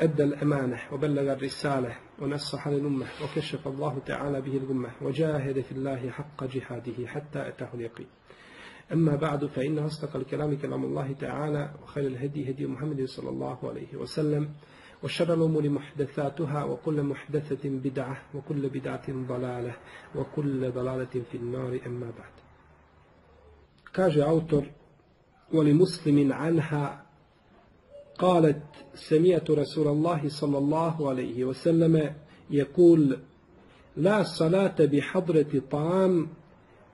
أدى الأمانة وبلغ الرسالة ونصح للأمة وكشف الله تعالى به الأمة وجاهد في الله حق جهاده حتى أتاه اليقين. أما بعد فإن أصدق الكلام كلام الله تعالى وخير الهدي هدي محمد صلى الله عليه وسلم وشر الأمور محدثاتها وكل محدثة بدعة وكل بدعة ضلالة وكل ضلالة في النار. أما بعد كاج أوتر ولمسلم عنها قالت سمعت رسول الله صلى الله عليه وسلم يقول لا صلاة بحضرة طعام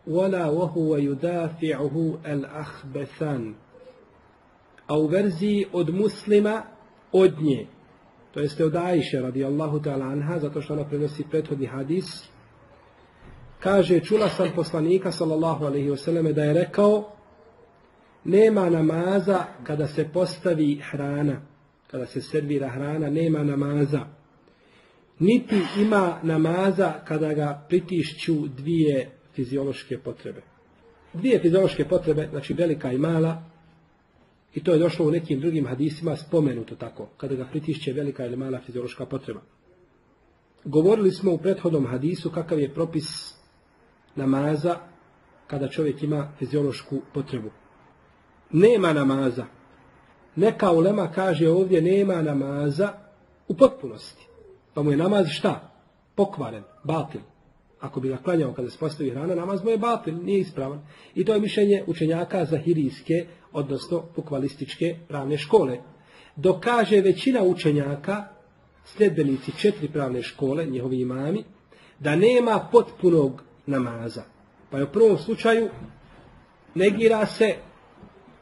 ولا وهو يدافعه الأخبثان أو verzi od muslima od nje. To jeste od Ajše radijallahu ta'ala anha, zato što ona prenosi prethodni hadis. Kaže, čula sam poslanika sallallahu alaihi wasallam da je rekao nema namaza kada se postavi hrana, kada se servira hrana, nema namaza. Niti ima namaza kada ga pritišću dvije fiziološke potrebe. Dvije fiziološke potrebe, znači velika i mala, i to je došlo u nekim drugim hadisima spomenuto tako, kada ga pritišće velika ili mala fiziološka potreba. Govorili smo u prethodnom hadisu kakav je propis namaza kada čovjek ima fiziološku potrebu nema namaza. Neka ulema kaže ovdje nema namaza u potpunosti. Pa mu je namaz šta? Pokvaren, batil. Ako bi ga klanjao kada se postavi hrana, namaz mu je batil, nije ispravan. I to je mišljenje učenjaka zahirijske, odnosno pokvalističke pravne škole. Dok kaže većina učenjaka, sljedbenici četiri pravne škole, njihovi imami, da nema potpunog namaza. Pa je u prvom slučaju negira se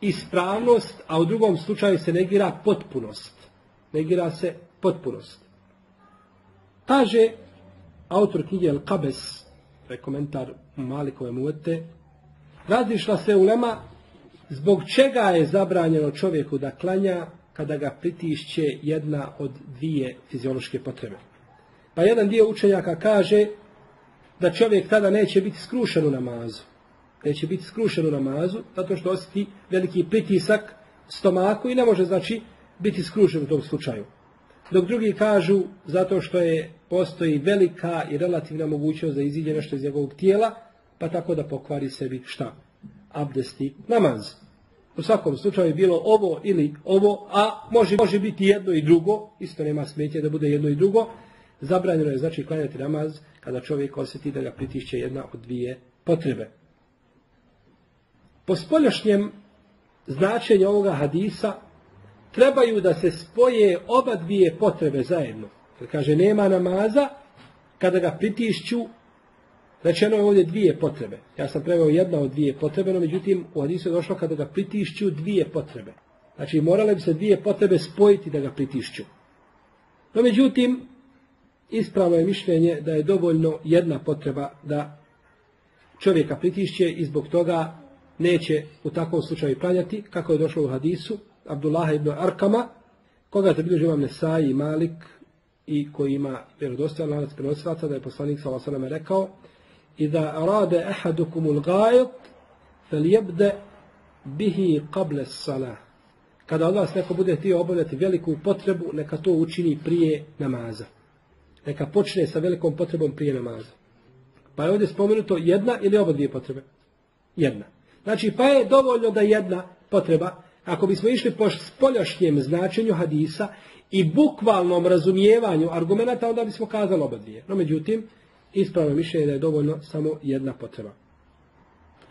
ispravnost, a u drugom slučaju se negira potpunost. Negira se potpunost. Kaže autor knjige El Kabes, to je komentar Malikove muvete, razlišla se ulema zbog čega je zabranjeno čovjeku da klanja kada ga pritišće jedna od dvije fiziološke potrebe. Pa jedan dio učenjaka kaže da čovjek tada neće biti skrušen u namazu neće biti skrušen u namazu, zato što osjeti veliki pritisak stomaku i ne može, znači, biti skrušen u tom slučaju. Dok drugi kažu, zato što je postoji velika i relativna mogućnost da iziđe nešto iz njegovog tijela, pa tako da pokvari sebi šta? Abdesti namaz. U svakom slučaju je bilo ovo ili ovo, a može, može biti jedno i drugo, isto nema smetje da bude jedno i drugo, zabranjeno je znači klanjati namaz kada čovjek osjeti da ga pritišće jedna od dvije potrebe. Po spoljašnjem značenju ovoga hadisa trebaju da se spoje oba dvije potrebe zajedno. Jer kaže nema namaza kada ga pritišću rečeno je ovdje dvije potrebe. Ja sam preveo jedna od dvije potrebe, no međutim u hadisu je došlo kada ga pritišću dvije potrebe. Znači morale bi se dvije potrebe spojiti da ga pritišću. No međutim, ispravno je mišljenje da je dovoljno jedna potreba da čovjeka pritišće i zbog toga neće u takvom slučaju klanjati, kako je došlo u hadisu, Abdullah ibn Arkama, koga je zabilježio imam Nesai i Malik, i koji ima vjerodostojan lanac prenosilaca, da je poslanik sa vasalama rekao, i da rade ehadukumul gajot, fel jebde bihi qable salah. Kada od vas neko bude htio obavljati veliku potrebu, neka to učini prije namaza. Neka počne sa velikom potrebom prije namaza. Pa je ovdje spomenuto jedna ili oba dvije potrebe? Jedna. Znači, pa je dovoljno da jedna potreba, ako bismo išli po spoljašnjem značenju hadisa i bukvalnom razumijevanju argumenta, onda bismo kazali oba dvije. No, međutim, ispravno mišljenje da je dovoljno samo jedna potreba.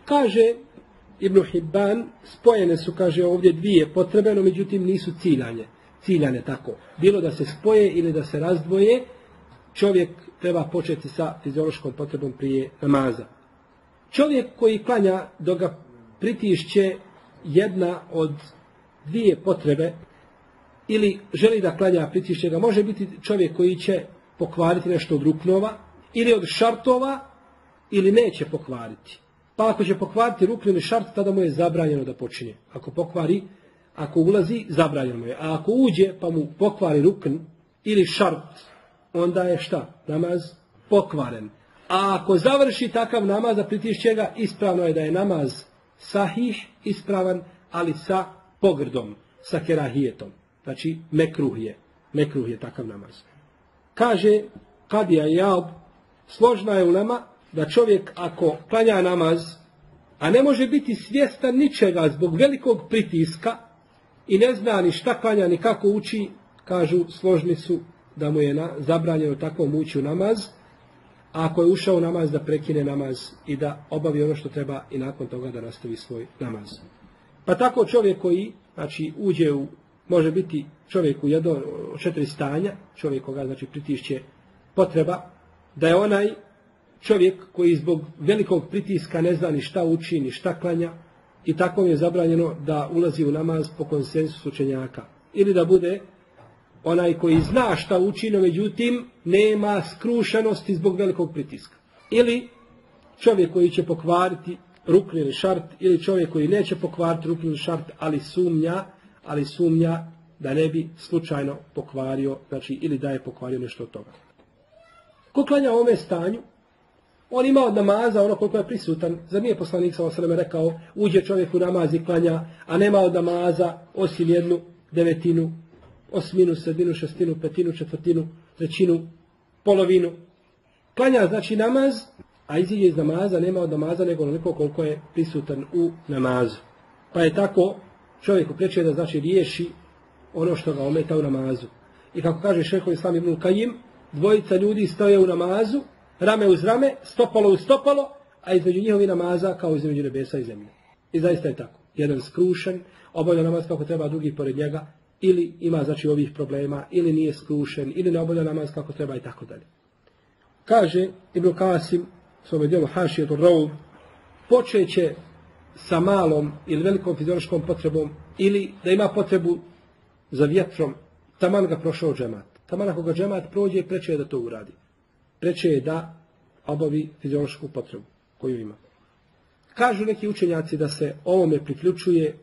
Kaže Ibn Hibban, spojene su, kaže ovdje, dvije potrebe, no međutim nisu ciljanje. Ciljane tako. Bilo da se spoje ili da se razdvoje, čovjek treba početi sa fiziološkom potrebom prije namaza. Čovjek koji klanja dok ga pritišće jedna od dvije potrebe ili želi da klanja pritišće ga, može biti čovjek koji će pokvariti nešto od ruknova ili od šartova ili neće pokvariti. Pa ako će pokvariti rukn ili šart, tada mu je zabranjeno da počinje. Ako pokvari, ako ulazi, zabranjeno mu je. A ako uđe pa mu pokvari rukn ili šart, onda je šta? Namaz pokvaren. A ako završi takav namaz, da pritišće ga, ispravno je da je namaz sahih, ispravan, ali sa pogrdom, sa kerahijetom. Znači, mekruh je. Mekruh je takav namaz. Kaže Kadija Jab, složna je ulema da čovjek ako klanja namaz, a ne može biti svjestan ničega zbog velikog pritiska i ne zna ni šta klanja ni kako uči, kažu složni su da mu je na, zabranjeno takvom ući u namaz, a ako je ušao namaz da prekine namaz i da obavi ono što treba i nakon toga da nastavi svoj namaz. Pa tako čovjek koji znači, uđe u, može biti čovjek u jedno četiri stanja, čovjek koga znači pritišće potreba, da je onaj čovjek koji zbog velikog pritiska ne zna ni šta uči, ni šta klanja, i tako je zabranjeno da ulazi u namaz po konsensusu učenjaka. Ili da bude onaj koji zna šta uči, no međutim nema skrušenosti zbog velikog pritiska. Ili čovjek koji će pokvariti rukni ili šart, ili čovjek koji neće pokvariti rukni ili šart, ali sumnja, ali sumnja da ne bi slučajno pokvario, znači ili da je pokvario nešto od toga. Ko klanja ome stanju, on ima od namaza ono koliko je prisutan. Zar nije poslanik sa osaleme rekao, uđe čovjek u namaz i klanja, a nema od namaza osim jednu devetinu, osminu, sredinu, šestinu, petinu, četvrtinu, trećinu, polovinu. Klanja znači namaz, a iziđe iz namaza, nema od namaza nego onoliko koliko je prisutan u namazu. Pa je tako čovjeku preče da znači riješi ono što ga ometa u namazu. I kako kaže šeho Islam ibn Kajim, dvojica ljudi stoje u namazu, rame uz rame, stopalo uz stopalo, a između njihovi namaza kao između nebesa i zemlje. I zaista je tako. Jedan skrušen, obavlja namaz kako treba, drugi pored njega, ili ima znači ovih problema, ili nije skrušen, ili ne obavlja namaz kako treba i tako dalje. Kaže Ibn Kasim, svome dijelu Hašijetu Raul, počeće sa malom ili velikom fiziološkom potrebom, ili da ima potrebu za vjetrom, taman ga prošao džemat. Taman ako ga džemat prođe, preče je da to uradi. Preče je da obavi fiziološku potrebu koju ima. Kažu neki učenjaci da se ovome priključuje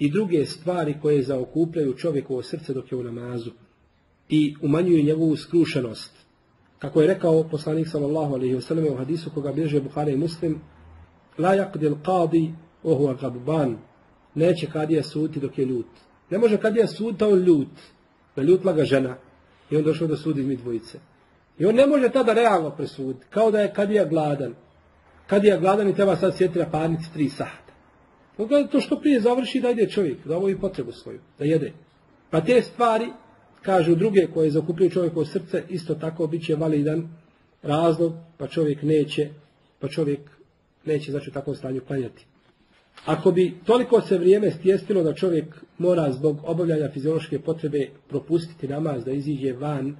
i druge stvari koje zaokupljaju čovjekovo srce dok je u namazu i umanjuju njegovu skrušenost. Kako je rekao poslanik sallallahu alejhi ve sellem u hadisu koga bilježe Buhari i Muslim, la yaqdi al-qadi wa huwa ghadban. Neće kadija suditi dok je ljut. Ne može kadija suditi on ljut. Da ljutla ga žena i on došao da sudi mi dvojice. I on ne može tada realno presuditi, kao da je kadija gladan. Kadija gladan i treba sad sjetiti na parnici tri sata. On gleda to što prije završi da ide čovjek, da ovoji potrebu svoju, da jede. Pa te stvari, kažu druge koje zakupljuju čovjekovo srce, isto tako bit će validan razlog, pa čovjek neće, pa čovjek neće znači u takvom stanju klanjati. Ako bi toliko se vrijeme stjestilo da čovjek mora zbog obavljanja fiziološke potrebe propustiti namaz, da iziđe van,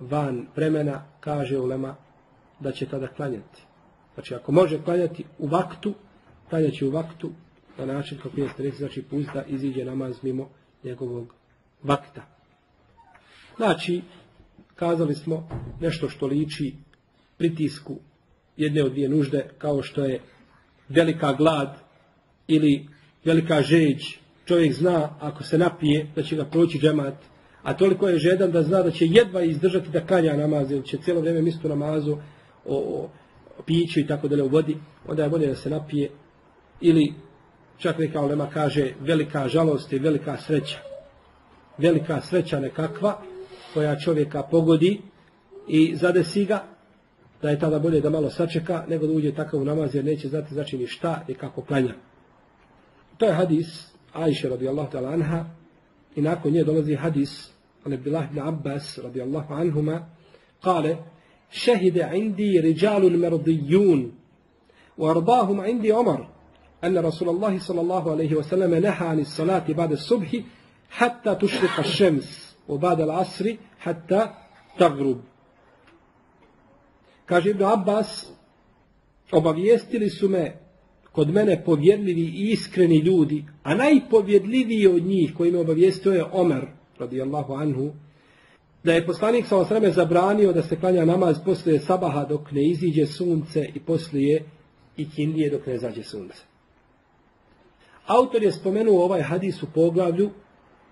van vremena, kaže ulema da će tada klanjati. Znači ako može klanjati u vaktu, klanjaći u vaktu na način kako je znači pust da iziđe namaz mimo njegovog vakta. Znači, kazali smo nešto što liči pritisku jedne od dvije nužde, kao što je velika glad ili velika žeđ. Čovjek zna, ako se napije, da će ga proći džemat, a toliko je žedan da zna da će jedva izdržati da kanja namaz, ili će cijelo vrijeme misliti namazu o, o piću i tako dalje u vodi, onda je bolje da se napije, ili čak neka olema kaže velika žalost i velika sreća. Velika sreća nekakva, koja čovjeka pogodi i zadesi ga, da je tada bolje da malo sačeka, nego da uđe takav u namaz, jer neće znati znači ni šta i kako klanja. To je hadis Aisha radijallahu ta'ala anha i nakon nje dolazi hadis عن عبد الله بن عباس رضي الله عنهما قال شهد عندي رجال مرضيون وارضاهم عندي عمر أن رسول الله صلى الله عليه وسلم نهى عن الصلاة بعد الصبح حتى تشرق الشمس وبعد العصر حتى تغرب Kaže Ibn Abbas, obavijestili su me kod mene povjedljivi i iskreni ljudi, a najpovjedljiviji od njih koji me obavijestio je Omer, radijallahu anhu, da je poslanik sa osreme zabranio da se klanja namaz poslije sabaha dok ne iziđe sunce i poslije i kindije dok ne zađe sunce. Autor je spomenuo ovaj hadis u poglavlju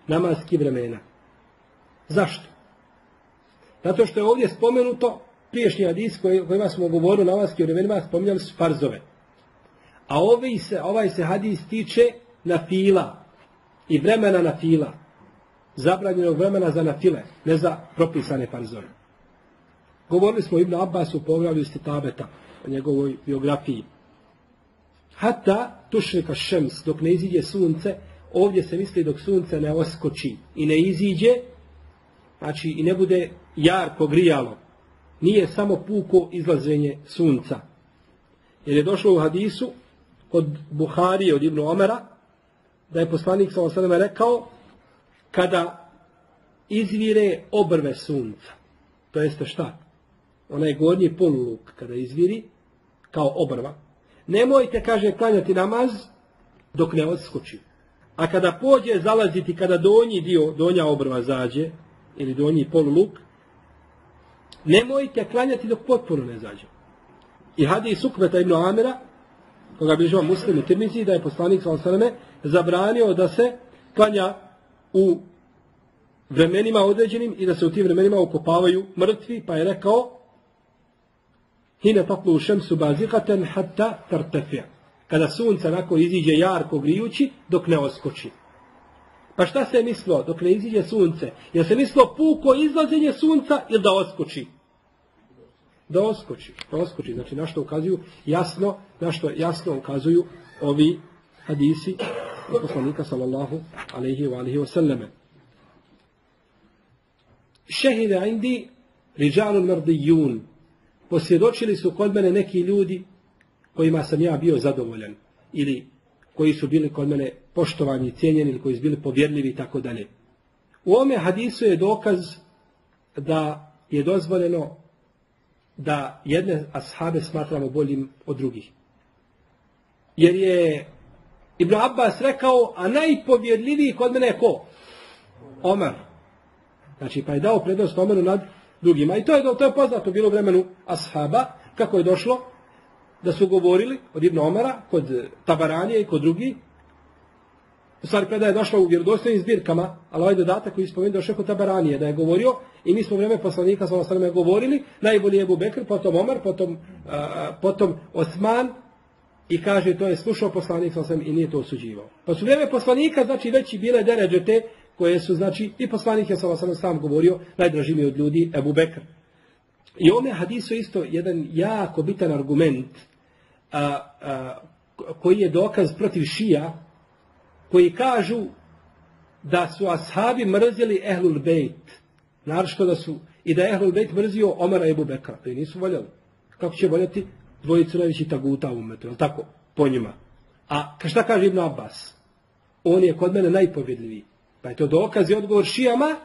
namaskih vremena. Zašto? Zato što je ovdje spomenuto priješnji hadis koji, kojima smo govorili namaskih vremenima, spominjali su farzove. A ovaj se, ovaj se hadis tiče na fila i vremena na fila. Zabranjenog vremena za nafile, ne za propisane farzove. Govorili smo Ibn Abbas u poglavlju Tabeta, o njegovoj biografiji. Hata tušrika šems, dok ne iziđe sunce, ovdje se misli dok sunce ne oskoči i ne iziđe, znači i ne bude jarko grijalo. Nije samo puko izlazenje sunca. Jer je došlo u hadisu od Buharije, od Ibn Omera, da je poslanik sa rekao, kada izvire obrve sunca, to jeste šta? Onaj gornji poluluk kada izviri, kao obrva, nemojte, kaže, klanjati namaz dok ne odskoči. A kada pođe zalaziti, kada donji dio, donja obrva zađe, ili donji poluluk, nemojte klanjati dok potpuno ne zađe. I hadis Ukveta ibn Amira, koga bližava muslim u Tirmizi, da je poslanik s.a.v. zabranio da se klanja u vremenima određenim i da se u tim vremenima ukopavaju mrtvi, pa je rekao Hine taklu šemsu bazikaten hatta tartefija. Kada sunce nakon iziđe jarko grijući, dok ne oskoči. Pa šta se je mislilo dok ne iziđe sunce? Je se mislilo puko izlazenje sunca ili da oskoči? Da oskoči. Da oskoči. Znači na što ukazuju jasno, na što jasno ukazuju ovi hadisi poslanika sallallahu alaihi wa alihi wa sallame. Šehide indi riđanun mrdijun. Posvjedočili su kod mene neki ljudi kojima sam ja bio zadovoljan. Ili koji su bili kod mene poštovani, cijenjeni ili koji su bili povjerljivi i tako dalje. U ome hadisu je dokaz da je dozvoljeno da jedne ashabe smatramo boljim od drugih. Jer je Ibn Abbas rekao, a najpovjedljiviji kod mene je ko? Omar. Znači, pa je dao prednost Omeru nad drugima. I to je, to je poznato bilo vremenu ashaba, kako je došlo, da su govorili od Ibn Omara, kod Tabaranije i kod drugih. U stvari predaje je došla u vjerodostojnim zbirkama, ali ovaj dodatak koji spomenuo došao kod Tabaranije, da je govorio, i mi smo u vrijeme poslanika sa osvrame govorili, najbolji je Ebu Bekr, potom Omar, potom, potom Osman, i kaže to je slušao poslanik sa i nije to osuđivao. Pa su vrijeme poslanika, znači već bile deređe te koje su, znači, i poslanik je sa sam govorio, najdraži mi od ljudi, Ebu Bekr. I ome hadisu isto jedan jako bitan argument a, koji je dokaz protiv šija, koji kažu da su ashabi mrzili Ehlul Bejt. Naravno da su, i da je Ehlul Bejt mrzio Omara Ebu Bekra. To nisu voljeli. Kako će voljeti dvojicu najvećih taguta u umetu, tako? Po njima. A šta kaže Ibn Abbas? On je kod mene najpovjedljiviji. Pa je to dokaz i odgovor šijama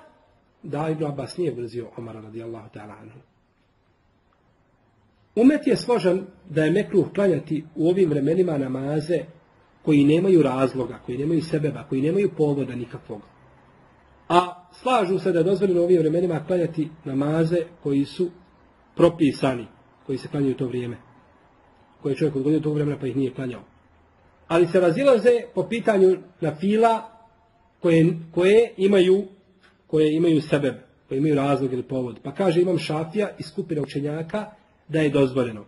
da Ibn Abbas nije mrzio Omara radijallahu ta'ala anhu. Umet je složan da je mekruh klanjati u ovim vremenima namaze koji nemaju razloga, koji nemaju sebeba, koji nemaju povoda nikakvog. A slažu se da je dozvoljeno u ovim vremenima klanjati namaze koji su propisani, koji se klanjaju u to vrijeme. Koje čovjek odgodio tog vremena pa ih nije klanjao. Ali se razilaze po pitanju na fila koje, koje imaju koje imaju sebeb, koje imaju razlog ili povod. Pa kaže imam šafija i skupina učenjaka da je dozvoljeno.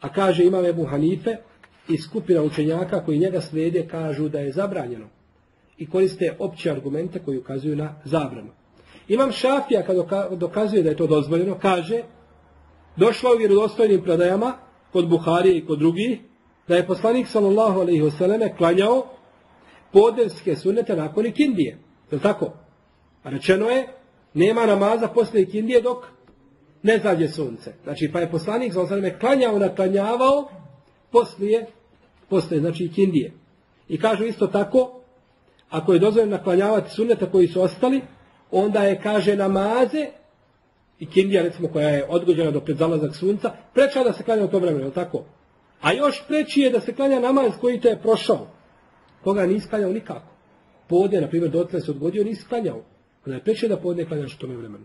A kaže imam Ebu Hanife i skupina učenjaka koji njega slijede kažu da je zabranjeno. I koriste opće argumente koji ukazuju na zabranu. Imam Šafija kad dokazuje da je to dozvoljeno, kaže došlo u vjerodostojnim predajama kod Buharije i kod drugih da je poslanik sallallahu alaihi wasallam klanjao podevske sunete nakon ikindije. Je li tako? A rečeno je nema namaza poslije ikindije dok ne zađe sunce. Znači, pa je poslanik za osaleme klanjao, naklanjavao poslije, poslije, znači, kindije. I kažu isto tako, ako je dozvoljeno naklanjavati sunneta koji su ostali, onda je, kaže, namaze, i kindija, recimo, koja je odgođena do predzalazak sunca, preča da se klanja u to vremenu, je tako? A još preći je da se klanja namaz koji te je prošao. Koga nisi klanjao nikako. Podne, na primjer, dotle se odgodio, nisi klanjao. Onda je preći da podne klanjaš u tome vremenu.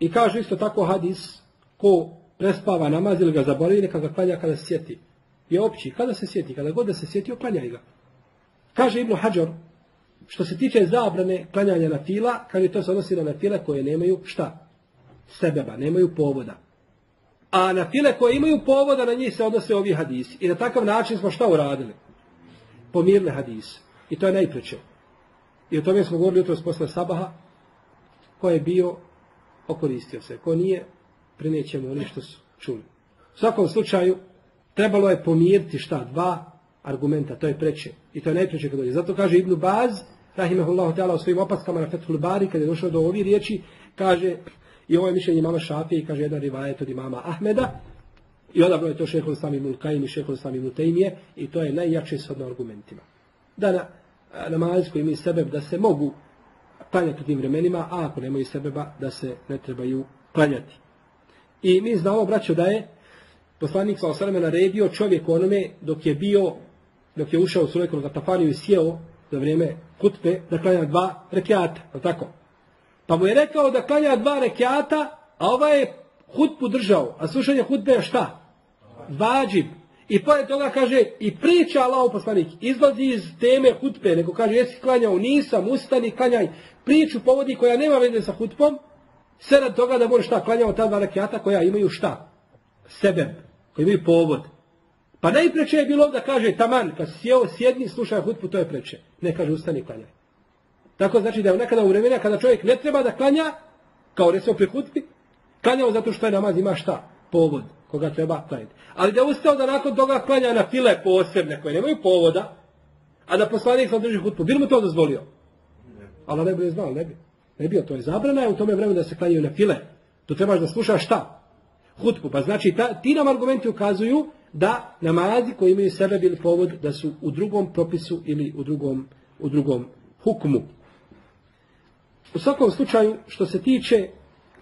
I kaže isto tako hadis, ko prespava namaz ili ga zaboravi, neka ga klanja kada sjeti. Je opći, kada se sjeti, kada god da se sjeti, oklanjaj ga. Kaže Ibn Hajar, što se tiče zabrane klanjanja na fila, kaže to se odnosi na file koje nemaju šta? Sebeba, nemaju povoda. A na file koje imaju povoda, na njih se odnose ovi hadisi. I na takav način smo šta uradili? Pomirne hadise. I to je najpreće. I o tome smo govorili jutro posle sabaha, ko je bio, okoristio se. Ko nije, prinećemo oni što su čuli. U svakom slučaju, trebalo je pomiriti šta? Dva argumenta, to je preče. I to je najpreće kad dođe. Zato kaže Ibn Baz, rahimahullahu ta'ala, u svojim opaskama na Fethul Bari, kada je došao do ovih riječi, kaže, i ovo je mišljenje imama Šafije, kaže jedan rivajet od imama Ahmeda, i odabrao je to šehol sami Mulkajim i šehol sami Multejmije, i to je najjače shodno argumentima. Da na namaz imaju sebe da se mogu klanjati tim vremenima, a ako nemaju sebeba, da se ne trebaju klanjati. I mi znamo, braćo, da je poslanik sa osaleme naredio čovjek onome dok je bio, dok je ušao u Sulekonu Katafaniju i sjeo za vrijeme hutbe, da klanja dva rekiata, je tako? Pa mu je rekao da klanja dva rekiata, a ovaj je hutbu držao, a slušanje hutbe je šta? Vađib. I pored toga kaže, i priča Allah poslanik, izlazi iz teme hutbe, nego kaže, jesi klanjao, nisam, ustani, klanjaj, priču povodi koja nema veze sa hutbom, sve rad toga da može šta, klanjao ta dva rekiata koja imaju šta? Sebe, koji imaju povod. Pa najpreće je bilo da kaže, taman, kad si sjeo, sjedni, slušaj hutbu, to je preče. Ne kaže, ustani, klanjaj. Tako znači da je nekada u vremena kada čovjek ne treba da klanja, kao recimo pri hutbi, klanjao zato što je namaz ima šta? Povod koga treba klanjati. Ali da je ustao da nakon toga klanja na file posebne koje nemaju povoda, a da poslanik sam drži hutbu, bil mu to dozvolio? Ali ne bi znao, ne bi. Ne bio, to je zabrana je u tome vremenu da se klanjaju na file. To trebaš da slušaš šta? Hutbu. Pa znači, ta, ti nam argumenti ukazuju da namazi koji imaju sebe bili povod da su u drugom propisu ili u drugom, u drugom hukmu. U svakom slučaju, što se tiče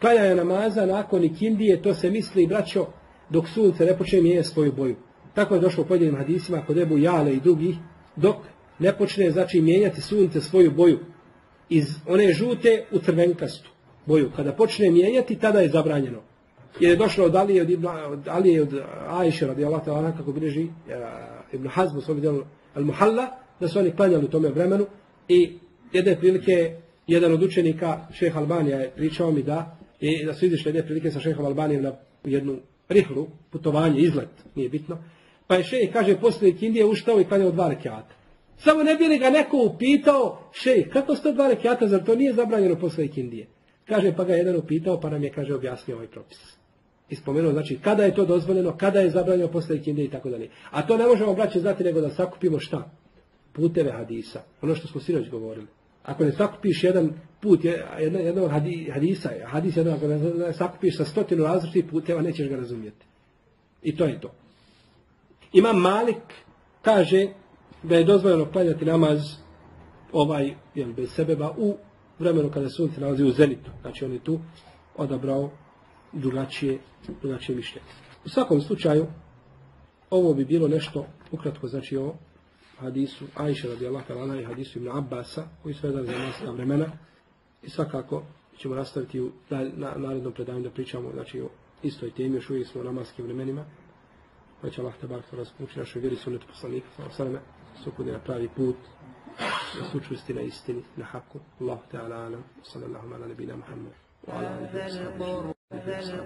klanjanja namaza nakon ikindije, to se misli, braćo, dok sunce ne počne mijenjati svoju boju. Tako je došlo u pojedinim hadisima kod Ebu Jale i drugih, dok ne počne znači mijenjati sunce svoju boju iz one žute u crvenkastu boju. Kada počne mijenjati, tada je zabranjeno. Jer je došlo od Alije, od, Ibn, od Alije, od Ajše, radi Allah, kako bilježi Ibn Hazm u svom djelu Al-Muhalla, da su oni klanjali u tome vremenu i jedne prilike jedan od učenika, šeha Albanija, je pričao mi da, i da su izišli jedne prilike sa šehom Albanijem na jednu rihlu, putovanje, izlet, nije bitno. Pa je šejh, kaže, poslije Indije uštao i klanjao dva rekiata. Samo ne bi li ga neko upitao, šejh, kako ste dva rekiata, zar to nije zabranjeno poslije Indije? Kaže, pa ga jedan upitao, pa nam je, kaže, objasnio ovaj propis. I spomenuo, znači, kada je to dozvoljeno, kada je zabranjeno poslije Indije i tako dalje. A to ne možemo, braće, znati nego da sakupimo šta? Puteve hadisa. Ono što smo sinoć govorili. Ako ne sakupiš jedan put, jedna, jednog hadisa, hadis jednog, ako ne sakupiš sa stotinu različitih puteva, nećeš ga razumijeti. I to je to. Ima Malik, kaže da je dozvoljeno klanjati namaz ovaj, jel, bez sebeba, u vremenu kada sunce nalazi u zenitu. Znači on je tu odabrao drugačije, drugačije mišljenje. U svakom slučaju, ovo bi bilo nešto, ukratko znači ovo, hadisu Ajša radijallahu ta'ala i hadisu Ibn Abbasa koji su vezani za naska vremena. I svakako ćemo nastaviti u na, narednom predavanju da pričamo znači, o istoj temi, još uvijek smo u namaskim vremenima. Pa će Allah tabar to razpući našoj vjeri sunetu poslanika sallam sukudi na pravi put da su učvrsti na istini, na haku. Allah ta'ala alam. Sallallahu ala nabina Muhammad wa ala alihi wa sallam